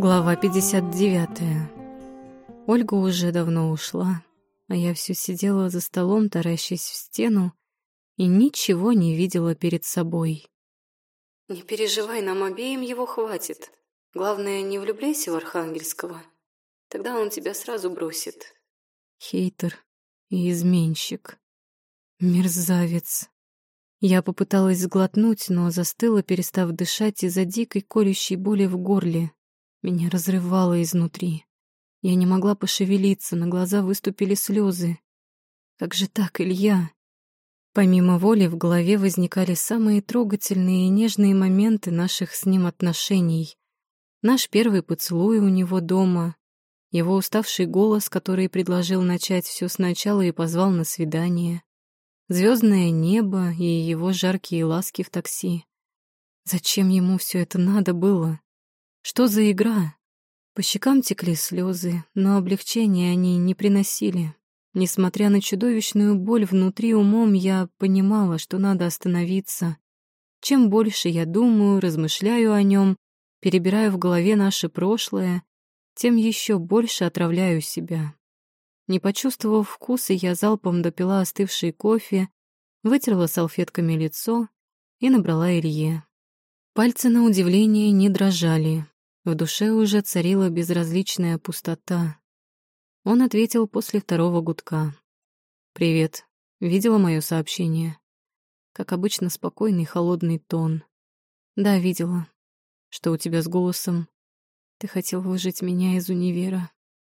Глава 59. Ольга уже давно ушла, а я все сидела за столом, таращась в стену, и ничего не видела перед собой. «Не переживай, нам обеим его хватит. Главное, не влюбляйся в Архангельского. Тогда он тебя сразу бросит». Хейтер и изменщик. Мерзавец. Я попыталась сглотнуть, но застыла, перестав дышать из-за дикой колющей боли в горле. Меня разрывало изнутри. Я не могла пошевелиться, на глаза выступили слезы. Как же так, Илья? Помимо воли в голове возникали самые трогательные и нежные моменты наших с ним отношений. Наш первый поцелуй у него дома, его уставший голос, который предложил начать все сначала и позвал на свидание, звездное небо и его жаркие ласки в такси. Зачем ему все это надо было? Что за игра? По щекам текли слезы, но облегчения они не приносили. Несмотря на чудовищную боль внутри умом, я понимала, что надо остановиться. Чем больше я думаю, размышляю о нем, перебираю в голове наше прошлое, тем еще больше отравляю себя. Не почувствовав вкуса, я залпом допила остывший кофе, вытерла салфетками лицо и набрала Илье. Пальцы, на удивление, не дрожали. В душе уже царила безразличная пустота. Он ответил после второго гудка. «Привет. Видела мое сообщение?» Как обычно, спокойный холодный тон. «Да, видела. Что у тебя с голосом?» «Ты хотел выжить меня из универа.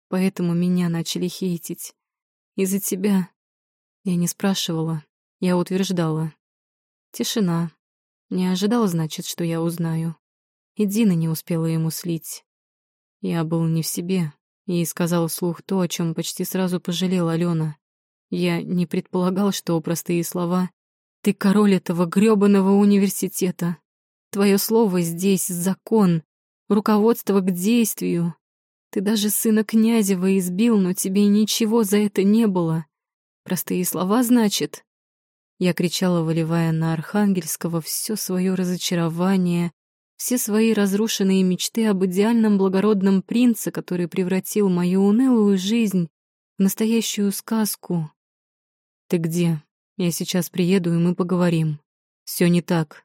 Поэтому меня начали хейтить. Из-за тебя. Я не спрашивала, я утверждала. Тишина. Не ожидал, значит, что я узнаю. И Дина не успела ему слить. Я был не в себе и сказал вслух то, о чем почти сразу пожалел Алена. Я не предполагал, что простые слова «Ты король этого грёбаного университета. Твое слово здесь закон, руководство к действию. Ты даже сына Князева избил, но тебе ничего за это не было. Простые слова, значит?» Я кричала, выливая на Архангельского все свое разочарование, все свои разрушенные мечты об идеальном благородном принце, который превратил мою унылую жизнь в настоящую сказку. «Ты где? Я сейчас приеду, и мы поговорим. Все не так».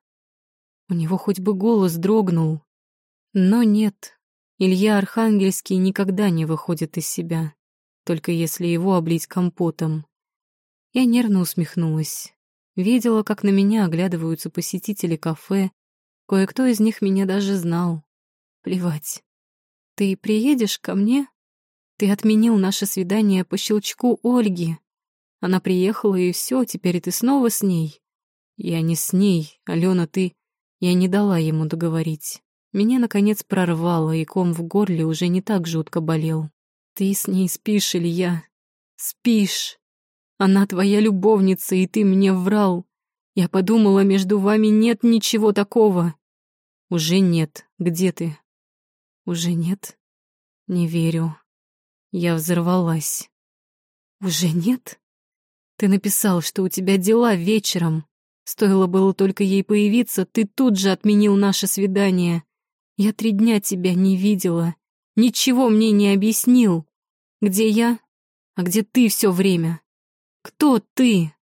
У него хоть бы голос дрогнул. Но нет, Илья Архангельский никогда не выходит из себя, только если его облить компотом. Я нервно усмехнулась. Видела, как на меня оглядываются посетители кафе. Кое-кто из них меня даже знал. Плевать. Ты приедешь ко мне? Ты отменил наше свидание по щелчку Ольги. Она приехала, и все, теперь ты снова с ней. Я не с ней, Алена, ты... Я не дала ему договорить. Меня, наконец, прорвало, и ком в горле уже не так жутко болел. «Ты с ней спишь, Илья? Спишь! Она твоя любовница, и ты мне врал. Я подумала, между вами нет ничего такого». «Уже нет. Где ты?» «Уже нет? Не верю. Я взорвалась». «Уже нет? Ты написал, что у тебя дела вечером. Стоило было только ей появиться, ты тут же отменил наше свидание. Я три дня тебя не видела. Ничего мне не объяснил. Где я? А где ты все время? Кто ты?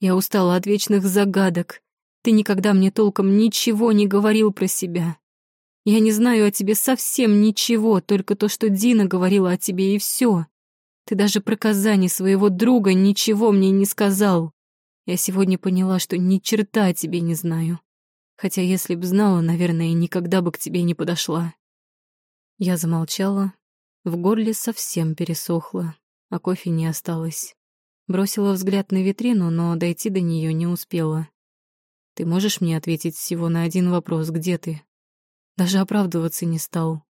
Я устала от вечных загадок. Ты никогда мне толком ничего не говорил про себя. Я не знаю о тебе совсем ничего, только то, что Дина говорила о тебе, и все. Ты даже про Казани своего друга ничего мне не сказал. Я сегодня поняла, что ни черта о тебе не знаю хотя если б знала, наверное, никогда бы к тебе не подошла. Я замолчала, в горле совсем пересохло, а кофе не осталось. Бросила взгляд на витрину, но дойти до нее не успела. Ты можешь мне ответить всего на один вопрос, где ты? Даже оправдываться не стал.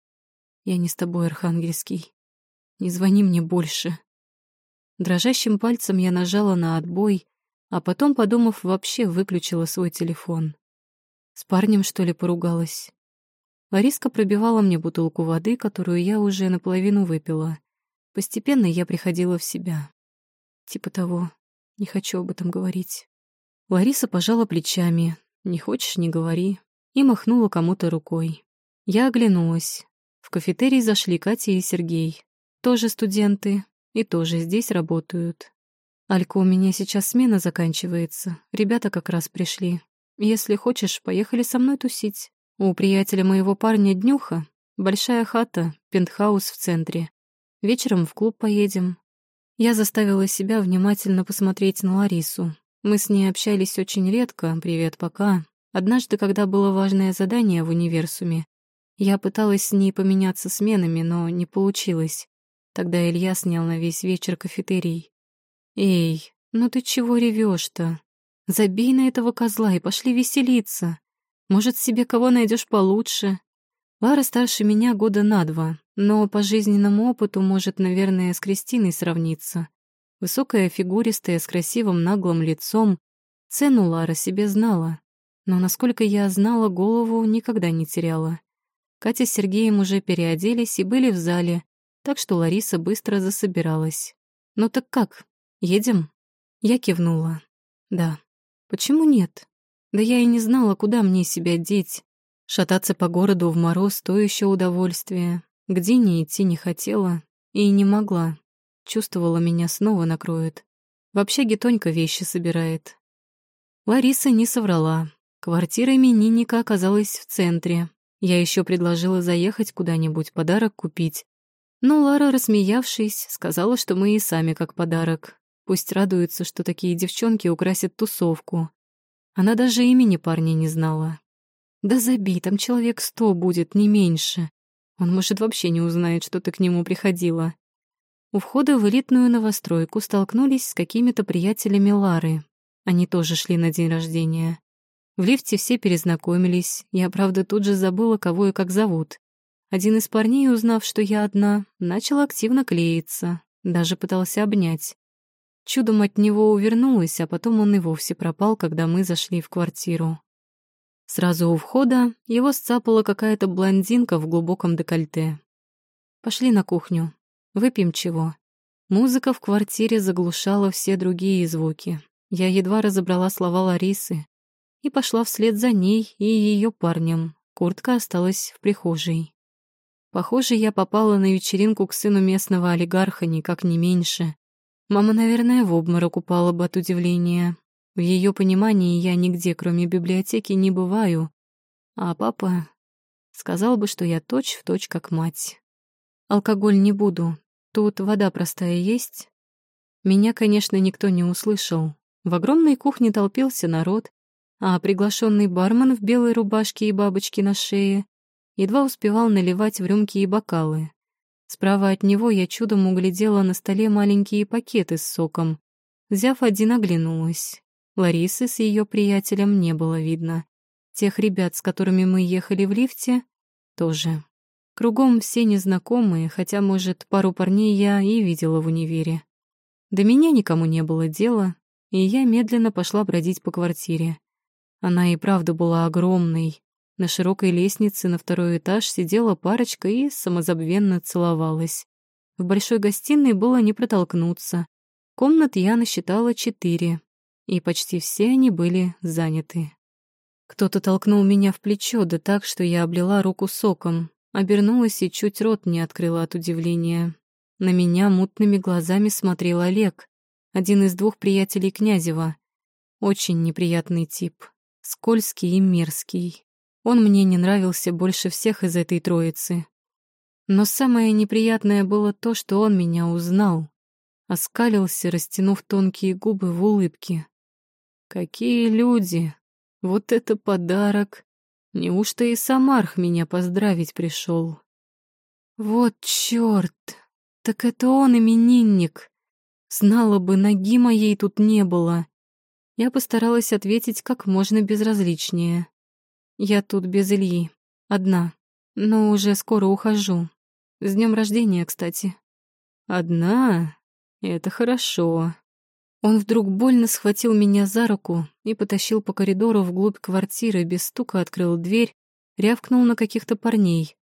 Я не с тобой, Архангельский. Не звони мне больше. Дрожащим пальцем я нажала на отбой, а потом, подумав, вообще выключила свой телефон. С парнем, что ли, поругалась? Лариска пробивала мне бутылку воды, которую я уже наполовину выпила. Постепенно я приходила в себя. Типа того, не хочу об этом говорить. Лариса пожала плечами. «Не хочешь — не говори». И махнула кому-то рукой. Я оглянулась. В кафетерий зашли Катя и Сергей. Тоже студенты и тоже здесь работают. Алька, у меня сейчас смена заканчивается. Ребята как раз пришли. Если хочешь, поехали со мной тусить. У приятеля моего парня днюха. Большая хата, пентхаус в центре. Вечером в клуб поедем. Я заставила себя внимательно посмотреть на Ларису. Мы с ней общались очень редко, привет пока. Однажды, когда было важное задание в универсуме, я пыталась с ней поменяться сменами, но не получилось. Тогда Илья снял на весь вечер кафетерий. «Эй, ну ты чего ревешь-то? Забей на этого козла и пошли веселиться. Может, себе кого найдешь получше?» Лара старше меня года на два, но по жизненному опыту может, наверное, с Кристиной сравниться. Высокая, фигуристая, с красивым наглым лицом. Цену Лара себе знала но, насколько я знала, голову никогда не теряла. Катя с Сергеем уже переоделись и были в зале, так что Лариса быстро засобиралась. «Ну так как? Едем?» Я кивнула. «Да. Почему нет? Да я и не знала, куда мне себя деть. Шататься по городу в мороз — то еще удовольствие. Где не идти не хотела и не могла. Чувствовала, меня снова накроет. В общаге Тонька вещи собирает. Лариса не соврала. Квартира именинника оказалась в центре. Я еще предложила заехать куда-нибудь, подарок купить. Но Лара, рассмеявшись, сказала, что мы и сами как подарок. Пусть радуются, что такие девчонки украсят тусовку. Она даже имени парня не знала. Да забей, там человек сто будет, не меньше. Он, может, вообще не узнает, что ты к нему приходила. У входа в элитную новостройку столкнулись с какими-то приятелями Лары. Они тоже шли на день рождения. В лифте все перезнакомились. Я, правда, тут же забыла, кого и как зовут. Один из парней, узнав, что я одна, начал активно клеиться, даже пытался обнять. Чудом от него увернулась, а потом он и вовсе пропал, когда мы зашли в квартиру. Сразу у входа его сцапала какая-то блондинка в глубоком декольте. «Пошли на кухню. Выпьем чего». Музыка в квартире заглушала все другие звуки. Я едва разобрала слова Ларисы, и пошла вслед за ней и ее парнем. Куртка осталась в прихожей. Похоже, я попала на вечеринку к сыну местного олигарха никак не меньше. Мама, наверное, в обморок упала бы от удивления. В ее понимании я нигде, кроме библиотеки, не бываю. А папа сказал бы, что я точь-в-точь точь как мать. Алкоголь не буду. Тут вода простая есть. Меня, конечно, никто не услышал. В огромной кухне толпился народ, а приглашенный бармен в белой рубашке и бабочке на шее едва успевал наливать в рюмки и бокалы. Справа от него я чудом углядела на столе маленькие пакеты с соком. Взяв один, оглянулась. Ларисы с ее приятелем не было видно. Тех ребят, с которыми мы ехали в лифте, тоже. Кругом все незнакомые, хотя, может, пару парней я и видела в универе. До меня никому не было дела, и я медленно пошла бродить по квартире. Она и правда была огромной. На широкой лестнице на второй этаж сидела парочка и самозабвенно целовалась. В большой гостиной было не протолкнуться. Комнат я насчитала четыре, и почти все они были заняты. Кто-то толкнул меня в плечо, да так, что я облила руку соком, обернулась и чуть рот не открыла от удивления. На меня мутными глазами смотрел Олег, один из двух приятелей Князева. Очень неприятный тип скользкий и мерзкий. Он мне не нравился больше всех из этой троицы. Но самое неприятное было то, что он меня узнал. Оскалился, растянув тонкие губы в улыбке. Какие люди! Вот это подарок! Неужто и Самарх меня поздравить пришел? Вот чёрт! Так это он именинник! Знала бы, ноги моей тут не было. Я постаралась ответить как можно безразличнее. Я тут без Ильи, одна, но уже скоро ухожу. С днем рождения, кстати. Одна? Это хорошо. Он вдруг больно схватил меня за руку и потащил по коридору вглубь квартиры, без стука открыл дверь, рявкнул на каких-то парней.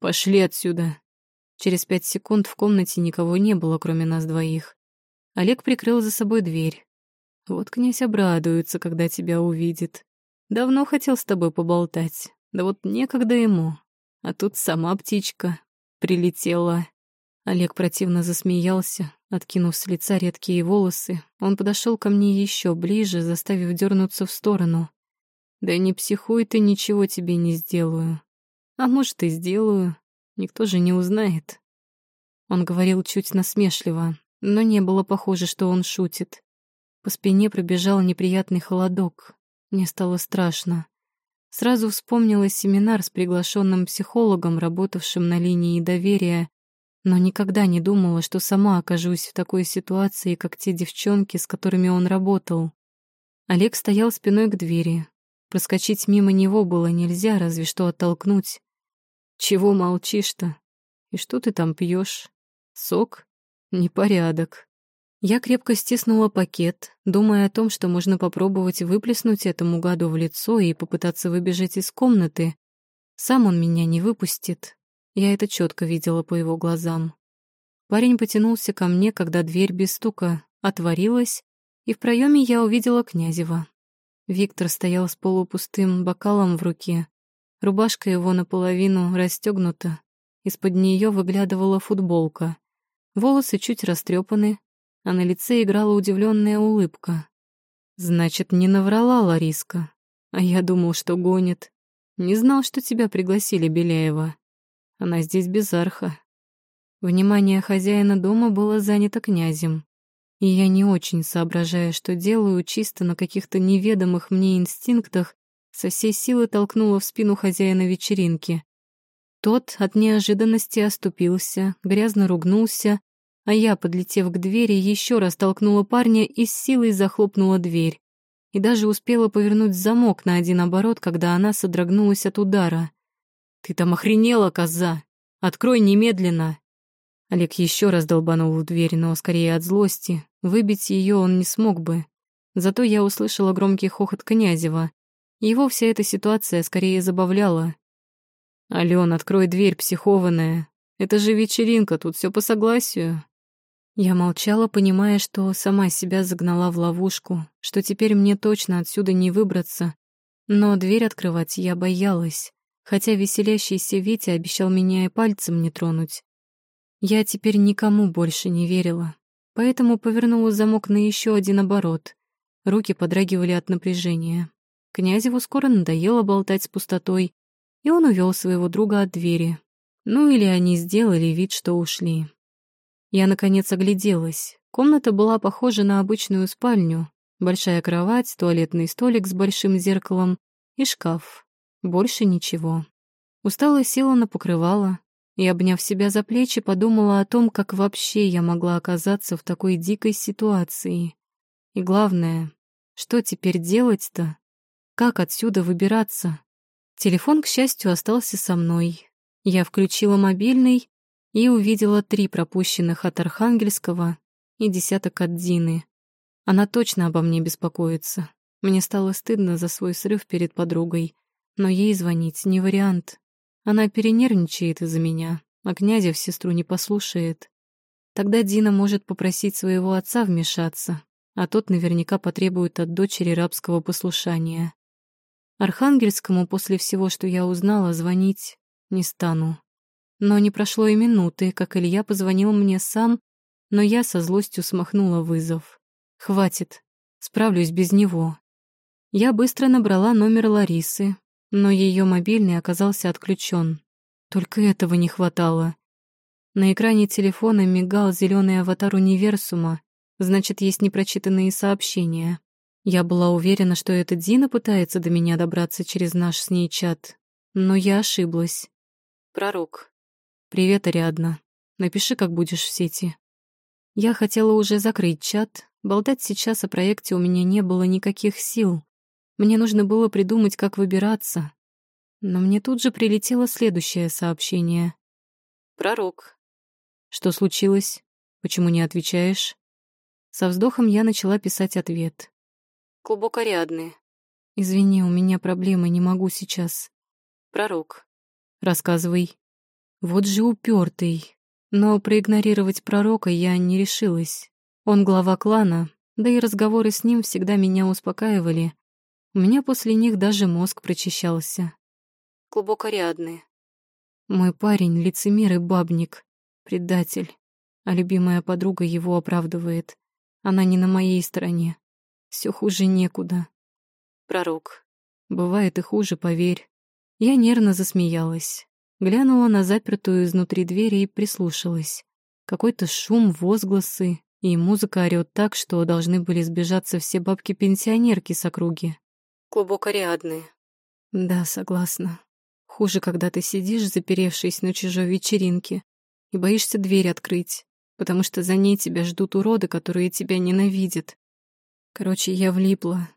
«Пошли отсюда!» Через пять секунд в комнате никого не было, кроме нас двоих. Олег прикрыл за собой дверь. Вот князь обрадуется, когда тебя увидит. Давно хотел с тобой поболтать, да вот некогда ему. А тут сама птичка прилетела. Олег противно засмеялся, откинув с лица редкие волосы. Он подошел ко мне еще ближе, заставив дернуться в сторону. «Да не психуй ты, ничего тебе не сделаю. А может, и сделаю. Никто же не узнает». Он говорил чуть насмешливо, но не было похоже, что он шутит. По спине пробежал неприятный холодок. Мне стало страшно. Сразу вспомнилось семинар с приглашенным психологом, работавшим на линии доверия, но никогда не думала, что сама окажусь в такой ситуации, как те девчонки, с которыми он работал. Олег стоял спиной к двери. Проскочить мимо него было нельзя, разве что оттолкнуть. «Чего молчишь-то? И что ты там пьешь? Сок? Непорядок». Я крепко стиснула пакет, думая о том, что можно попробовать выплеснуть этому гаду в лицо и попытаться выбежать из комнаты. Сам он меня не выпустит. Я это четко видела по его глазам. Парень потянулся ко мне, когда дверь без стука отворилась, и в проеме я увидела Князева. Виктор стоял с полупустым бокалом в руке. Рубашка его наполовину расстегнута. Из-под нее выглядывала футболка. Волосы чуть растрепаны, а на лице играла удивленная улыбка. «Значит, не наврала Лариска. А я думал, что гонит. Не знал, что тебя пригласили, Беляева. Она здесь без арха». Внимание хозяина дома было занято князем, и я не очень соображая, что делаю, чисто на каких-то неведомых мне инстинктах, со всей силы толкнула в спину хозяина вечеринки. Тот от неожиданности оступился, грязно ругнулся, а я, подлетев к двери, еще раз толкнула парня и с силой захлопнула дверь. И даже успела повернуть замок на один оборот, когда она содрогнулась от удара. «Ты там охренела, коза! Открой немедленно!» Олег еще раз долбанул в дверь, но скорее от злости. Выбить ее он не смог бы. Зато я услышала громкий хохот Князева. Его вся эта ситуация скорее забавляла. «Алён, открой дверь, психованная. Это же вечеринка, тут все по согласию». Я молчала, понимая, что сама себя загнала в ловушку, что теперь мне точно отсюда не выбраться. Но дверь открывать я боялась, хотя веселящийся Витя обещал меня и пальцем не тронуть. Я теперь никому больше не верила, поэтому повернула замок на еще один оборот. Руки подрагивали от напряжения. Князеву скоро надоело болтать с пустотой, и он увел своего друга от двери. Ну или они сделали вид, что ушли. Я, наконец, огляделась. Комната была похожа на обычную спальню. Большая кровать, туалетный столик с большим зеркалом и шкаф. Больше ничего. Устала села на покрывало и, обняв себя за плечи, подумала о том, как вообще я могла оказаться в такой дикой ситуации. И главное, что теперь делать-то? Как отсюда выбираться? Телефон, к счастью, остался со мной. Я включила мобильный и увидела три пропущенных от Архангельского и десяток от Дины. Она точно обо мне беспокоится. Мне стало стыдно за свой срыв перед подругой, но ей звонить не вариант. Она перенервничает из-за меня, а князя в сестру не послушает. Тогда Дина может попросить своего отца вмешаться, а тот наверняка потребует от дочери рабского послушания. Архангельскому после всего, что я узнала, звонить не стану. Но не прошло и минуты, как Илья позвонил мне сам, но я со злостью смахнула вызов. Хватит, справлюсь без него. Я быстро набрала номер Ларисы, но ее мобильный оказался отключен. Только этого не хватало. На экране телефона мигал зеленый аватар универсума, значит, есть непрочитанные сообщения. Я была уверена, что это Дина пытается до меня добраться через наш с ней чат, но я ошиблась. Пророк. «Привет, Ариадна. Напиши, как будешь в сети». Я хотела уже закрыть чат. Болтать сейчас о проекте у меня не было никаких сил. Мне нужно было придумать, как выбираться. Но мне тут же прилетело следующее сообщение. «Пророк». «Что случилось? Почему не отвечаешь?» Со вздохом я начала писать ответ. «Клубок Ариадны». «Извини, у меня проблемы, не могу сейчас». «Пророк». «Рассказывай». Вот же упертый. Но проигнорировать пророка я не решилась. Он глава клана, да и разговоры с ним всегда меня успокаивали. У меня после них даже мозг прочищался. Клубок Ариадны. Мой парень — лицемер и бабник, предатель, а любимая подруга его оправдывает. Она не на моей стороне. Все хуже некуда. Пророк. Бывает и хуже, поверь. Я нервно засмеялась. Глянула на запертую изнутри дверь и прислушалась. Какой-то шум, возгласы, и музыка орёт так, что должны были сбежаться все бабки-пенсионерки с округи. Клубок Ариадны. Да, согласна. Хуже, когда ты сидишь, заперевшись на чужой вечеринке, и боишься дверь открыть, потому что за ней тебя ждут уроды, которые тебя ненавидят. Короче, я влипла.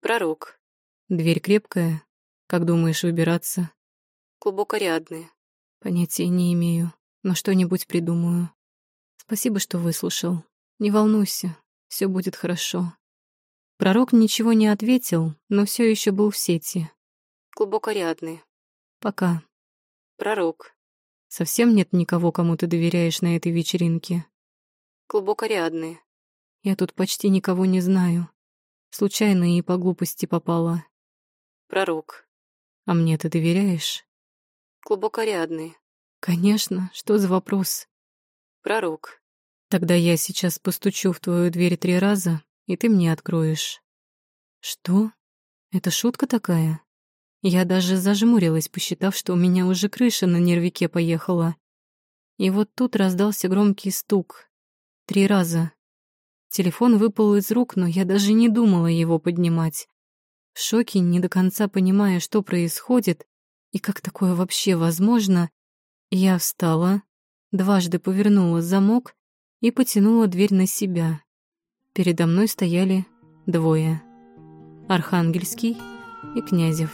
Пророк. Дверь крепкая. Как думаешь выбираться? Клубок Ариадны. Понятия не имею, но что-нибудь придумаю. Спасибо, что выслушал. Не волнуйся, все будет хорошо. Пророк ничего не ответил, но все еще был в сети. Клубок Ариадны. Пока. Пророк. Совсем нет никого, кому ты доверяешь на этой вечеринке. Клубок Ариадны. Я тут почти никого не знаю. Случайно и по глупости попала. Пророк. А мне ты доверяешь? Клубок Ариадны. Конечно, что за вопрос? Пророк. Тогда я сейчас постучу в твою дверь три раза, и ты мне откроешь. Что? Это шутка такая? Я даже зажмурилась, посчитав, что у меня уже крыша на нервике поехала. И вот тут раздался громкий стук. Три раза. Телефон выпал из рук, но я даже не думала его поднимать. В шоке, не до конца понимая, что происходит и как такое вообще возможно, я встала, дважды повернула замок и потянула дверь на себя. Передо мной стояли двое — Архангельский и Князев.